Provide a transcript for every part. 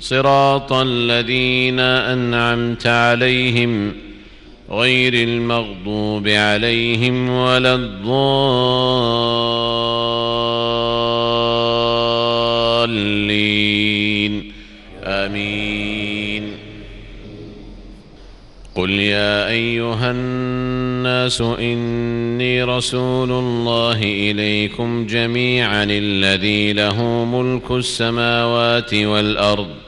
صراط الذين أنعمت عليهم غير المغضوب عليهم ولا الضالين. آمين. قل يا أيها الناس إني رسول الله إليكم جميعا الذي له ملك السماوات والأرض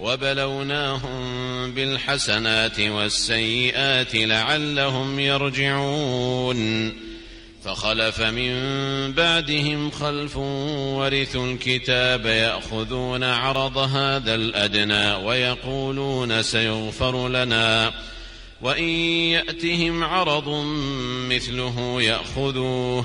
وبلوناهم بالحسنات والسيئات لعلهم يرجعون. فخلف من بعدهم خلف ورثوا الكتاب يأخذون عرض هذا الأدنى ويقولون سيغفر لنا. وإن يأتهم عرض مثله يأخذوه